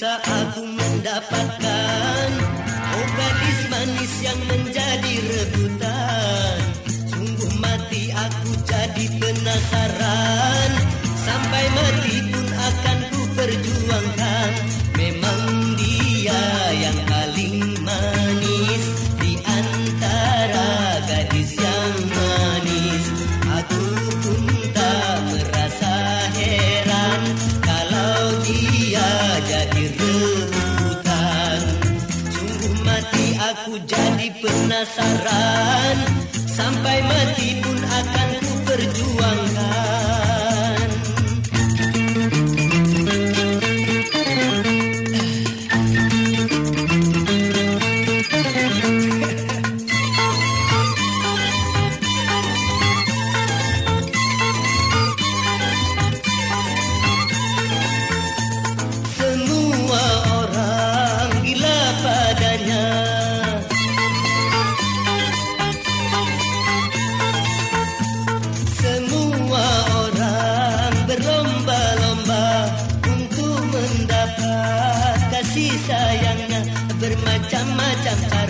Bisa aku mendapatkan Oh gadis manis yang menjadi rebutan. Sungguh mati aku jadi penasaran jadi rebutan Sungguh mati aku jadi penasaran. Sampai mati pun akan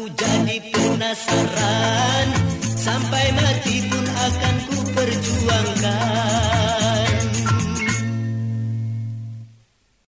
aku jadi penasaran. Sampai mati pun akan ku perjuangkan